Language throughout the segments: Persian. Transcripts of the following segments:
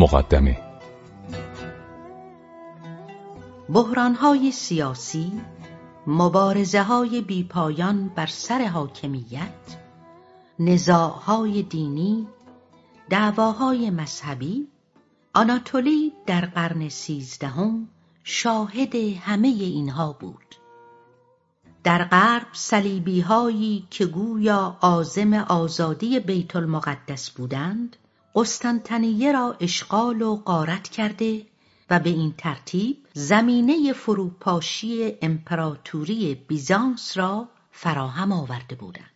مقدمه. بحرانهای سیاسی مبارزه های بیپایان بر سر حاکمیت نزاعهای دینی دعواهای مذهبی آناتولی در قرن سیزدهم شاهد همه اینها بود. در غرب سلیبی هایی که گویا عازم آزادی بیت المقدس بودند قسطنطنیه را اشغال و غارت کرده و به این ترتیب زمینه فروپاشی امپراتوری بیزانس را فراهم آورده بودند.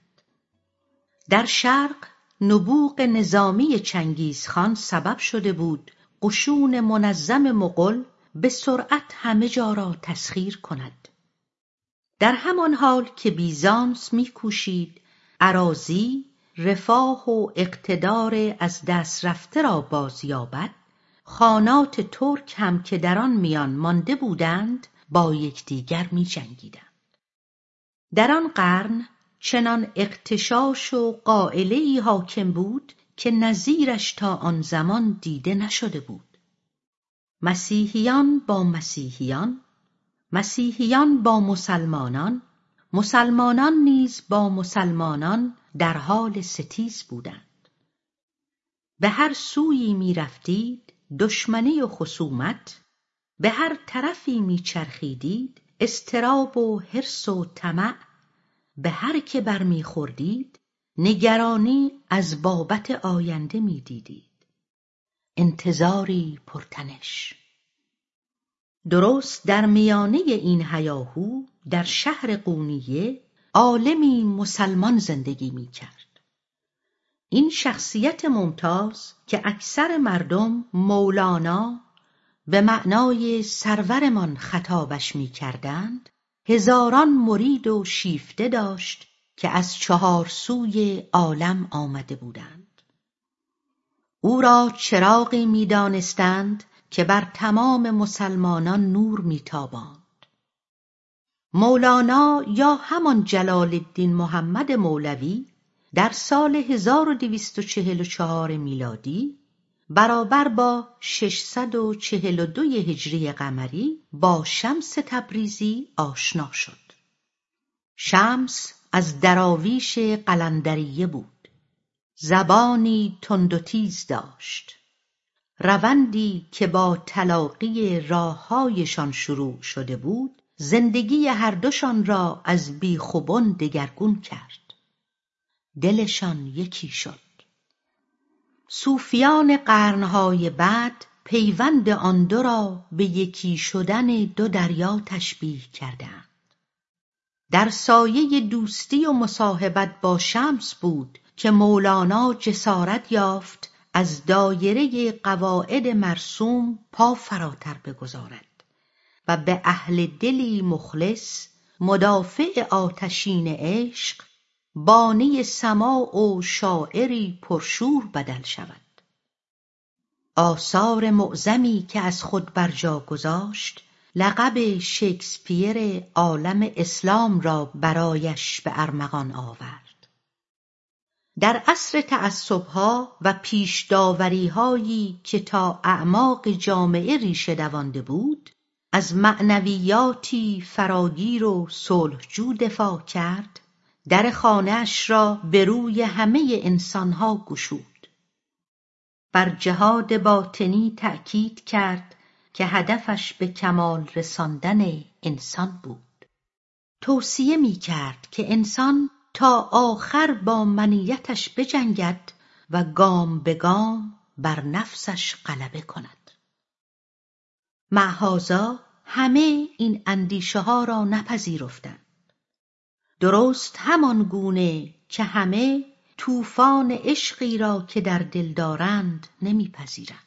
در شرق نبوغ نظامی چنگیزخان سبب شده بود قشون منظم مغل به سرعت همه جا را تسخیر کند. در همان حال که بیزانس میکوشید عراضی رفاه و اقتدار از دست رفته را بازیابد خانات ترک هم که در آن میان مانده بودند با یکدیگر میجنگیدند در آن قرن چنان اقتشاش و قائله حاکم بود که نظیرش تا آن زمان دیده نشده بود. مسیحیان با مسیحیان مسیحیان با مسلمانان مسلمانان نیز با مسلمانان در حال ستیز بودند. به هر سویی می‌رفتید دشمنی و خصومت به هر طرفی میچرخیدید استراب و حرص و طمع به هر که برمیخوردید نگرانی از بابت آینده می‌دیدید انتظاری پرتنش. درست در میانه این هیاهو در شهر قونیه عالمی مسلمان زندگی می‌کرد. این شخصیت ممتاز که اکثر مردم مولانا به معنای سرورمان خطابش می‌کردند هزاران مرید و شیفته داشت که از چهار سوی عالم آمده بودند. او را چراغی می‌دانستند که بر تمام مسلمانان نور میتاباند مولانا یا همان جلال الدین محمد مولوی در سال 1244 میلادی برابر با 642 هجری قمری با شمس تبریزی آشنا شد. شمس از دراویش قلندریه بود. زبانی تند و تیز داشت. روندی که با تلاقی راههایشان شروع شده بود زندگی هر دوشان را از بیخ دگرگون کرد. دلشان یکی شد. صوفیان قرنهای بعد پیوند آن دو را به یکی شدن دو دریا تشبیه کردند. در سایه دوستی و مصاحبت با شمس بود که مولانا جسارت یافت از دایره قواعد مرسوم پا فراتر بگذارد. و به اهل دلی مخلص مدافع آتشین عشق بانی سماع و شاعری پرشور بدل شود. آثار معظمی که از خود بر جا گذاشت لقب شکسپیر عالم اسلام را برایش به ارمغان آورد. در عصر تعصبها و پیش هایی که تا اعماق جامعه ریشه دوانده بود از معنویاتی فراگیر و صلحجو دفاع کرد در خانهاش را به روی همه انسانها گشود. بر جهاد باطنی تأکید کرد که هدفش به کمال رساندن انسان بود. توصیه می کرد که انسان تا آخر با منیتش بجنگد و گام به گام بر نفسش غلبه کند. معهازا همه این اندیشه ها را نپذیرفتند. درست همان گونه که همه طوفان عشقی را که در دل دارند نمیپذیرند.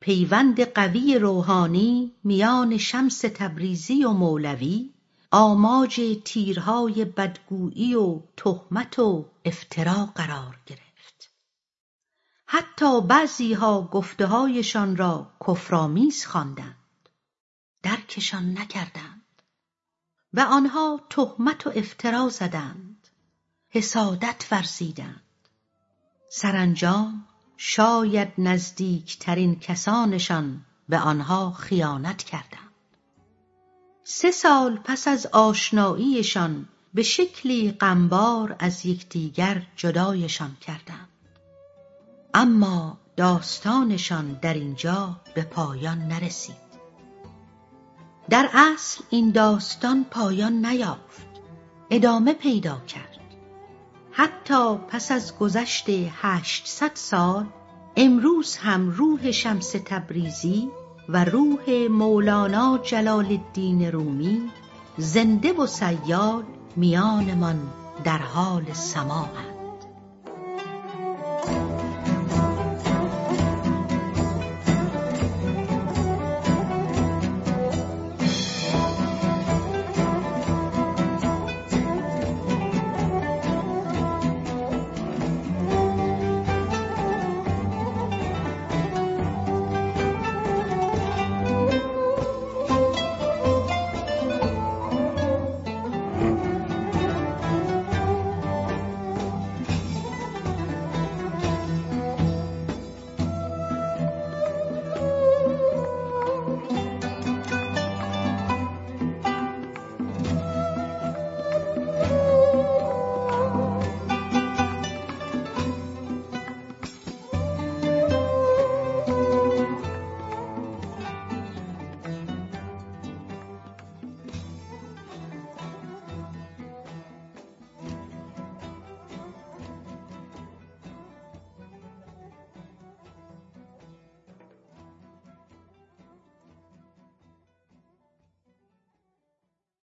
پیوند قوی روحانی میان شمس تبریزی و مولوی آماج تیرهای بدگویی و تهمت و افترا قرار گرفت. حتی بعضیها گفتههایشان را کفرآمیز خواندند. درکشان نکردند و آنها تهمت و افترا زدند حسادت ورزیدند. سرانجام شاید نزدیکترین کسانشان به آنها خیانت کردند. سه سال پس از آشناییشان به شکلی غمبار از یکدیگر جدایشان کردند. اما داستانشان در اینجا به پایان نرسید. در اصل این داستان پایان نیافت. ادامه پیدا کرد. حتی پس از گذشت هشتصد سال امروز هم روح شمس تبریزی و روح مولانا جلال الدین رومی زنده و سیال میانمان در حال سماع